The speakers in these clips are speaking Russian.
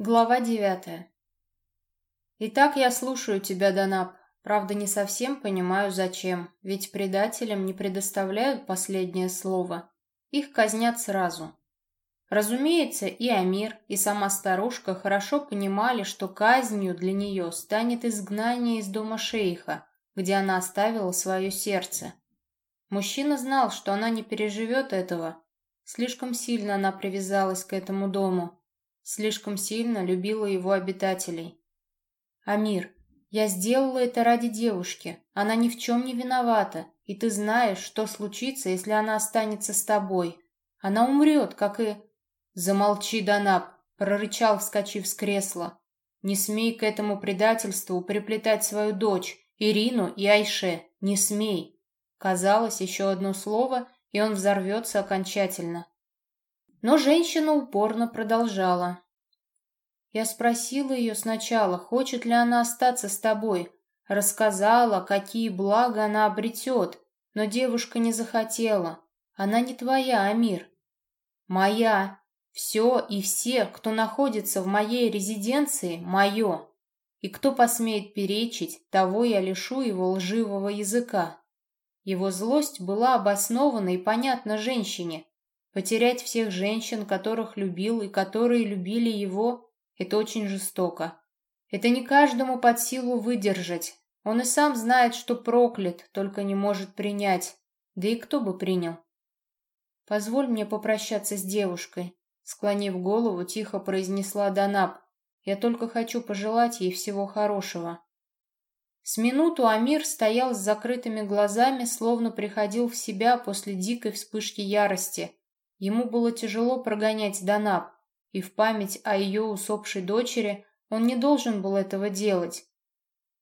Глава девятая. Итак, я слушаю тебя, Данаб. Правда, не совсем понимаю, зачем, ведь предателям не предоставляют последнее слово. Их казнят сразу. Разумеется, и Амир, и сама старушка хорошо понимали, что казнью для нее станет изгнание из дома шейха, где она оставила свое сердце. Мужчина знал, что она не переживет этого. Слишком сильно она привязалась к этому дому, слишком сильно любила его обитателей. «Амир, я сделала это ради девушки. Она ни в чем не виновата, и ты знаешь, что случится, если она останется с тобой. Она умрет, как и...» «Замолчи, Данаб!» — прорычал, вскочив с кресла. «Не смей к этому предательству приплетать свою дочь, Ирину и Айше. Не смей!» Казалось, еще одно слово, и он взорвется окончательно. Но женщина упорно продолжала. Я спросила ее сначала, хочет ли она остаться с тобой. Рассказала, какие блага она обретет, но девушка не захотела. Она не твоя, Амир. Моя. Все и все, кто находится в моей резиденции, мое. И кто посмеет перечить, того я лишу его лживого языка. Его злость была обоснована и понятна женщине, Потерять всех женщин, которых любил и которые любили его, это очень жестоко. Это не каждому под силу выдержать. Он и сам знает, что проклят, только не может принять. Да и кто бы принял? Позволь мне попрощаться с девушкой, склонив голову, тихо произнесла Данаб. Я только хочу пожелать ей всего хорошего. С минуту Амир стоял с закрытыми глазами, словно приходил в себя после дикой вспышки ярости. Ему было тяжело прогонять Данаб, и в память о ее усопшей дочери он не должен был этого делать.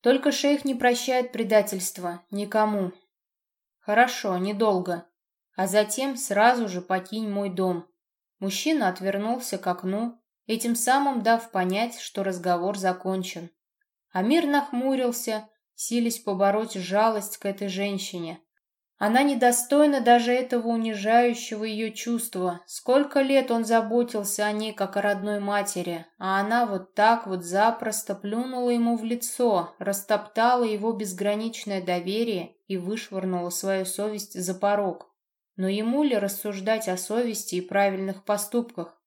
Только шейх не прощает предательства никому. Хорошо, недолго. А затем сразу же покинь мой дом. Мужчина отвернулся к окну, этим самым дав понять, что разговор закончен. Амир нахмурился, силясь побороть жалость к этой женщине. Она недостойна даже этого унижающего ее чувства. Сколько лет он заботился о ней, как о родной матери, а она вот так вот запросто плюнула ему в лицо, растоптала его безграничное доверие и вышвырнула свою совесть за порог. Но ему ли рассуждать о совести и правильных поступках?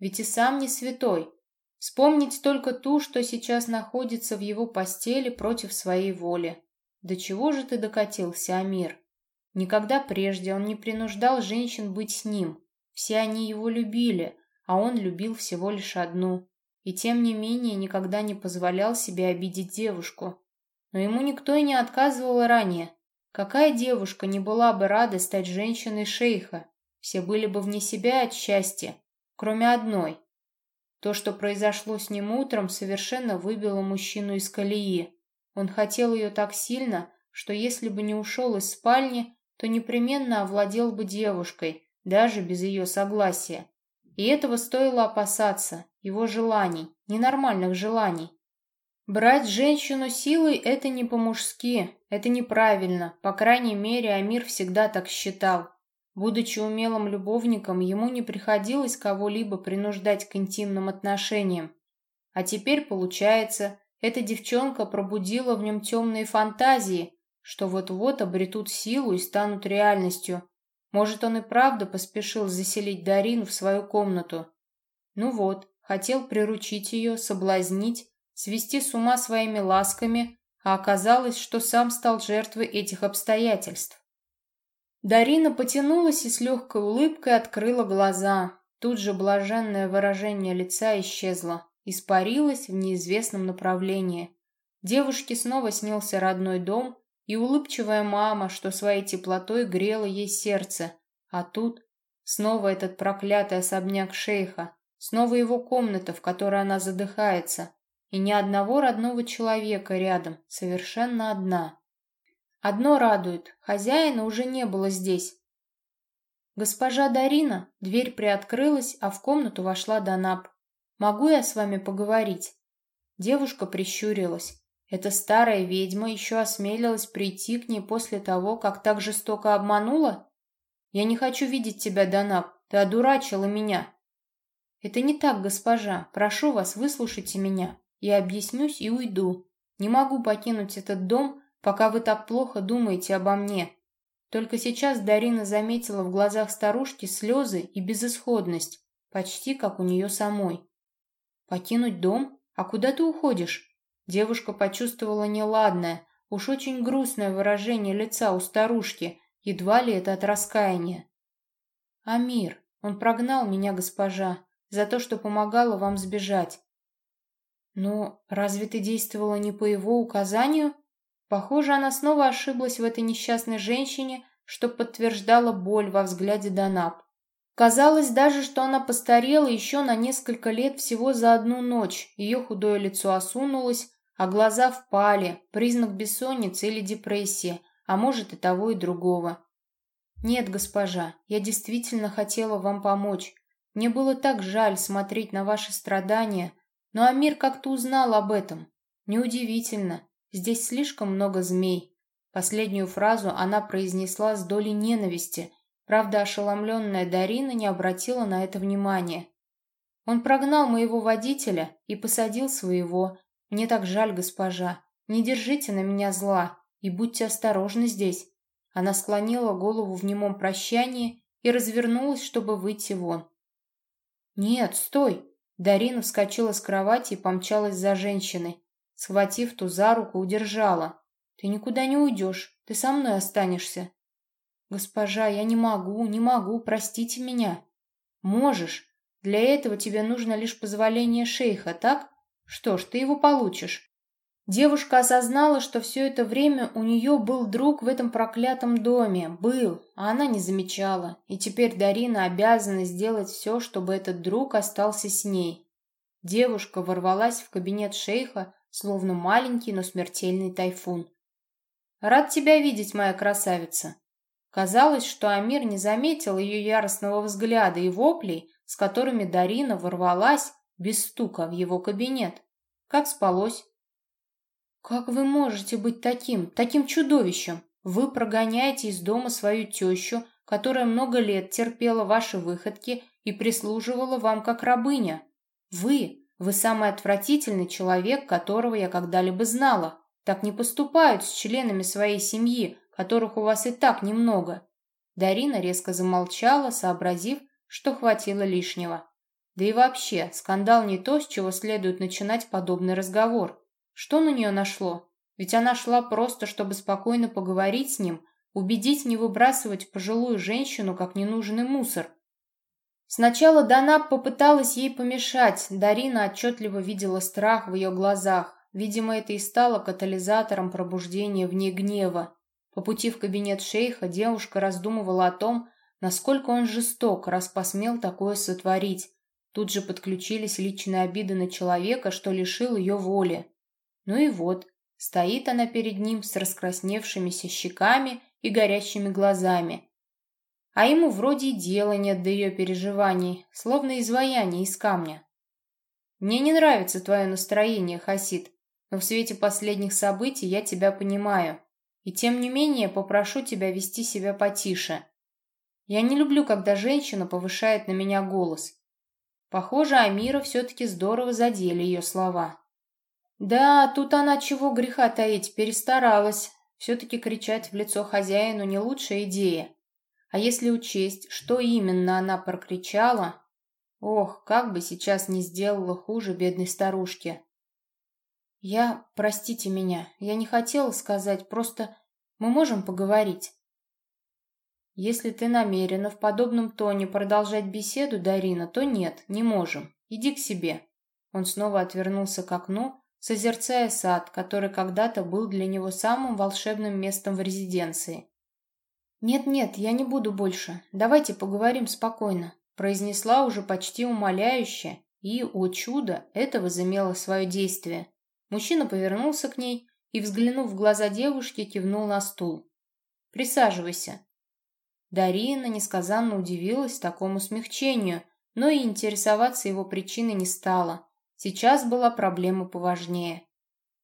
Ведь и сам не святой. Вспомнить только ту, что сейчас находится в его постели против своей воли. До чего же ты докатился, Амир? Никогда прежде он не принуждал женщин быть с ним. Все они его любили, а он любил всего лишь одну. И тем не менее никогда не позволял себе обидеть девушку. Но ему никто и не отказывал ранее. Какая девушка не была бы рада стать женщиной шейха? Все были бы вне себя от счастья, кроме одной. То, что произошло с ним утром, совершенно выбило мужчину из колеи. Он хотел ее так сильно, что если бы не ушел из спальни, то непременно овладел бы девушкой, даже без ее согласия. И этого стоило опасаться, его желаний, ненормальных желаний. Брать женщину силой – это не по-мужски, это неправильно, по крайней мере, Амир всегда так считал. Будучи умелым любовником, ему не приходилось кого-либо принуждать к интимным отношениям. А теперь, получается, эта девчонка пробудила в нем темные фантазии, что вот-вот обретут силу и станут реальностью. Может, он и правда поспешил заселить Дарину в свою комнату. Ну вот, хотел приручить ее, соблазнить, свести с ума своими ласками, а оказалось, что сам стал жертвой этих обстоятельств. Дарина потянулась и с легкой улыбкой открыла глаза. Тут же блаженное выражение лица исчезло, испарилось в неизвестном направлении. Девушке снова снился родной дом, и улыбчивая мама, что своей теплотой грела ей сердце. А тут снова этот проклятый особняк шейха, снова его комната, в которой она задыхается, и ни одного родного человека рядом, совершенно одна. Одно радует, хозяина уже не было здесь. «Госпожа Дарина!» Дверь приоткрылась, а в комнату вошла Данаб. «Могу я с вами поговорить?» Девушка прищурилась. Эта старая ведьма еще осмелилась прийти к ней после того, как так жестоко обманула? Я не хочу видеть тебя, Данаб. Ты одурачила меня. «Это не так, госпожа. Прошу вас, выслушайте меня. Я объяснюсь и уйду. Не могу покинуть этот дом, пока вы так плохо думаете обо мне». Только сейчас Дарина заметила в глазах старушки слезы и безысходность, почти как у нее самой. «Покинуть дом? А куда ты уходишь?» Девушка почувствовала неладное, уж очень грустное выражение лица у старушки, едва ли это от раскаяния. «Амир, он прогнал меня, госпожа, за то, что помогала вам сбежать. Но разве ты действовала не по его указанию? Похоже, она снова ошиблась в этой несчастной женщине, что подтверждало боль во взгляде Данаб. Казалось даже, что она постарела еще на несколько лет всего за одну ночь. Ее худое лицо осунулось, а глаза впали, признак бессонницы или депрессии, а может и того, и другого. «Нет, госпожа, я действительно хотела вам помочь. Мне было так жаль смотреть на ваши страдания, но Амир как-то узнал об этом. Неудивительно, здесь слишком много змей». Последнюю фразу она произнесла с долей ненависти, правда ошеломленная Дарина не обратила на это внимания. «Он прогнал моего водителя и посадил своего. Мне так жаль, госпожа. Не держите на меня зла и будьте осторожны здесь». Она склонила голову в немом прощании и развернулась, чтобы выйти вон. «Нет, стой!» Дарина вскочила с кровати и помчалась за женщиной. Схватив ту за руку, удержала. «Ты никуда не уйдешь, ты со мной останешься». «Госпожа, я не могу, не могу, простите меня». «Можешь. Для этого тебе нужно лишь позволение шейха, так? Что ж, ты его получишь. Девушка осознала, что все это время у нее был друг в этом проклятом доме. Был, а она не замечала. И теперь Дарина обязана сделать все, чтобы этот друг остался с ней. Девушка ворвалась в кабинет шейха, словно маленький, но смертельный тайфун. «Рад тебя видеть, моя красавица!» Казалось, что Амир не заметил ее яростного взгляда и воплей, с которыми Дарина ворвалась без стука в его кабинет. Как спалось? «Как вы можете быть таким, таким чудовищем? Вы прогоняете из дома свою тещу, которая много лет терпела ваши выходки и прислуживала вам как рабыня. Вы, вы самый отвратительный человек, которого я когда-либо знала. Так не поступают с членами своей семьи, которых у вас и так немного». Дарина резко замолчала, сообразив, что хватило лишнего. Да и вообще, скандал не то, с чего следует начинать подобный разговор. Что на нее нашло? Ведь она шла просто, чтобы спокойно поговорить с ним, убедить не выбрасывать пожилую женщину, как ненужный мусор. Сначала Данаб попыталась ей помешать, Дарина отчетливо видела страх в ее глазах. Видимо, это и стало катализатором пробуждения в ней гнева. По пути в кабинет шейха девушка раздумывала о том, насколько он жесток, раз посмел такое сотворить. Тут же подключились личные обиды на человека, что лишил ее воли. Ну и вот, стоит она перед ним с раскрасневшимися щеками и горящими глазами. А ему вроде и дела нет до ее переживаний, словно изваяние из камня. Мне не нравится твое настроение, Хасид, но в свете последних событий я тебя понимаю. И тем не менее попрошу тебя вести себя потише. Я не люблю, когда женщина повышает на меня голос. Похоже, Амира все-таки здорово задели ее слова. Да, тут она чего греха таить, перестаралась. Все-таки кричать в лицо хозяину не лучшая идея. А если учесть, что именно она прокричала... Ох, как бы сейчас не сделала хуже бедной старушке. Я... Простите меня, я не хотела сказать, просто... Мы можем поговорить? Если ты намерена в подобном тоне продолжать беседу, Дарина, то нет, не можем. Иди к себе. Он снова отвернулся к окну, созерцая сад, который когда-то был для него самым волшебным местом в резиденции. «Нет-нет, я не буду больше. Давайте поговорим спокойно», произнесла уже почти умоляюще, и, о чудо, это возымело свое действие. Мужчина повернулся к ней и, взглянув в глаза девушки, кивнул на стул. «Присаживайся». Дарина несказанно удивилась такому смягчению, но и интересоваться его причиной не стала. Сейчас была проблема поважнее.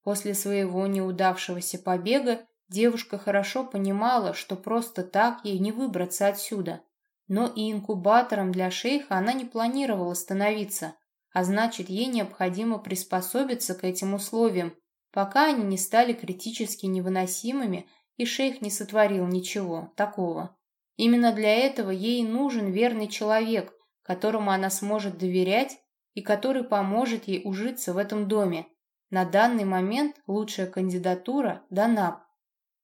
После своего неудавшегося побега девушка хорошо понимала, что просто так ей не выбраться отсюда. Но и инкубатором для шейха она не планировала становиться, а значит, ей необходимо приспособиться к этим условиям, пока они не стали критически невыносимыми и шейх не сотворил ничего такого. Именно для этого ей нужен верный человек, которому она сможет доверять и который поможет ей ужиться в этом доме. На данный момент лучшая кандидатура – Данаб.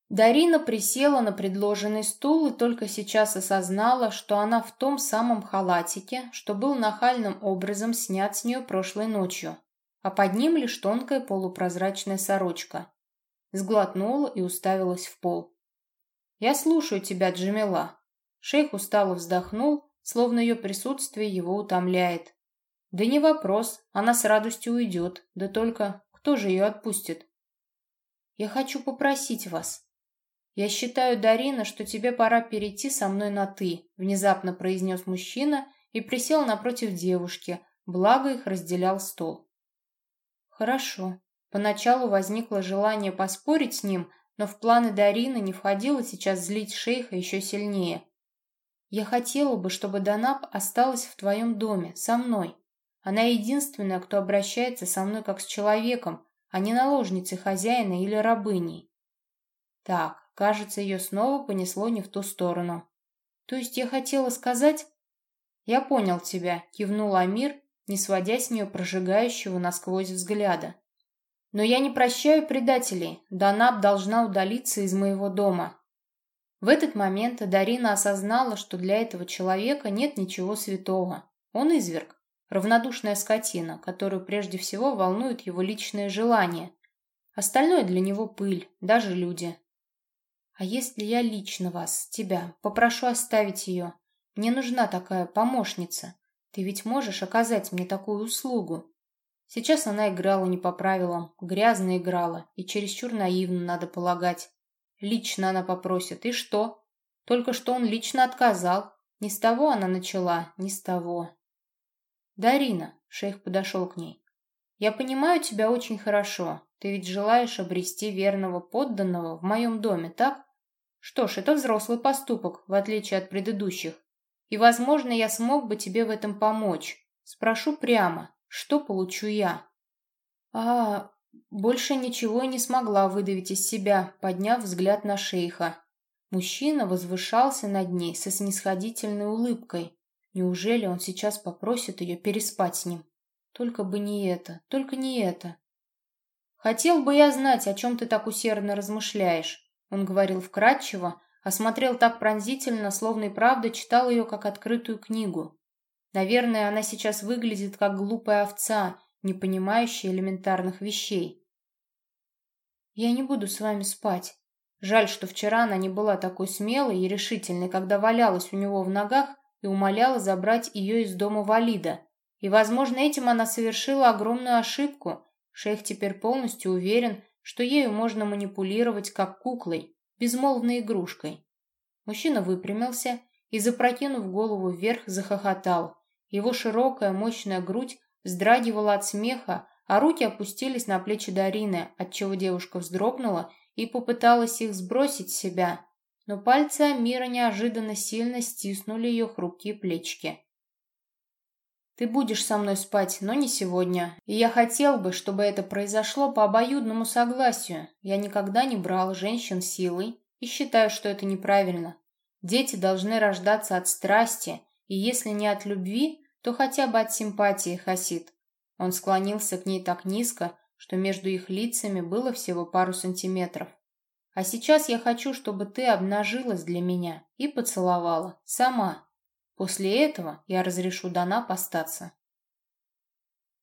Дарина присела на предложенный стул и только сейчас осознала, что она в том самом халатике, что был нахальным образом снят с нее прошлой ночью, а под ним лишь тонкая полупрозрачная сорочка. Сглотнула и уставилась в пол. «Я слушаю тебя, Джамила». Шейх устало вздохнул, словно ее присутствие его утомляет. «Да не вопрос, она с радостью уйдет, да только кто же ее отпустит?» «Я хочу попросить вас», «Я считаю, Дарина, что тебе пора перейти со мной на «ты», — внезапно произнес мужчина и присел напротив девушки, благо их разделял стол. «Хорошо». Поначалу возникло желание поспорить с ним, но в планы Дарины не входило сейчас злить шейха еще сильнее. «Я хотела бы, чтобы Данаб осталась в твоем доме, со мной. Она единственная, кто обращается со мной как с человеком, а не наложницей хозяина или рабыней». «Так, Кажется, ее снова понесло не в ту сторону. То есть я хотела сказать... Я понял тебя, кивнул Амир, не сводя с нее прожигающего насквозь взгляда. Но я не прощаю предателей. Данаб должна удалиться из моего дома. В этот момент Дарина осознала, что для этого человека нет ничего святого. Он изверг, равнодушная скотина, которую прежде всего волнуют его личные желания. Остальное для него пыль, даже люди. А если я лично вас, тебя, попрошу оставить ее? Мне нужна такая помощница. Ты ведь можешь оказать мне такую услугу?» Сейчас она играла не по правилам, грязно играла, и чересчур наивно, надо полагать. Лично она попросит, и что? Только что он лично отказал. Не с того она начала, не с того. «Дарина», — шейх подошел к ней, — «я понимаю тебя очень хорошо. Ты ведь желаешь обрести верного подданного в моем доме, так? Что ж, это взрослый поступок, в отличие от предыдущих. И, возможно, я смог бы тебе в этом помочь. Спрошу прямо, что получу я? А, больше ничего не смогла выдавить из себя, подняв взгляд на шейха. Мужчина возвышался над ней со снисходительной улыбкой. Неужели он сейчас попросит ее переспать с ним? Только бы не это, только не это. Хотел бы я знать, о чем ты так усердно размышляешь. Он говорил вкратчиво, а смотрел так пронзительно, словно и правда читал ее как открытую книгу. Наверное, она сейчас выглядит как глупая овца, не понимающая элементарных вещей. «Я не буду с вами спать. Жаль, что вчера она не была такой смелой и решительной, когда валялась у него в ногах и умоляла забрать ее из дома Валида. И, возможно, этим она совершила огромную ошибку. Шейх теперь полностью уверен, что ею можно манипулировать как куклой, безмолвной игрушкой. Мужчина выпрямился и, запрокинув голову вверх, захохотал. Его широкая, мощная грудь вздрагивала от смеха, а руки опустились на плечи Дарины, отчего девушка вздрогнула и попыталась их сбросить с себя, но пальцы Амира неожиданно сильно стиснули ее хрупкие плечики. Ты будешь со мной спать, но не сегодня. И я хотел бы, чтобы это произошло по обоюдному согласию. Я никогда не брал женщин силой и считаю, что это неправильно. Дети должны рождаться от страсти, и если не от любви, то хотя бы от симпатии, Хасид. Он склонился к ней так низко, что между их лицами было всего пару сантиметров. А сейчас я хочу, чтобы ты обнажилась для меня и поцеловала. Сама. После этого я разрешу Дана остаться.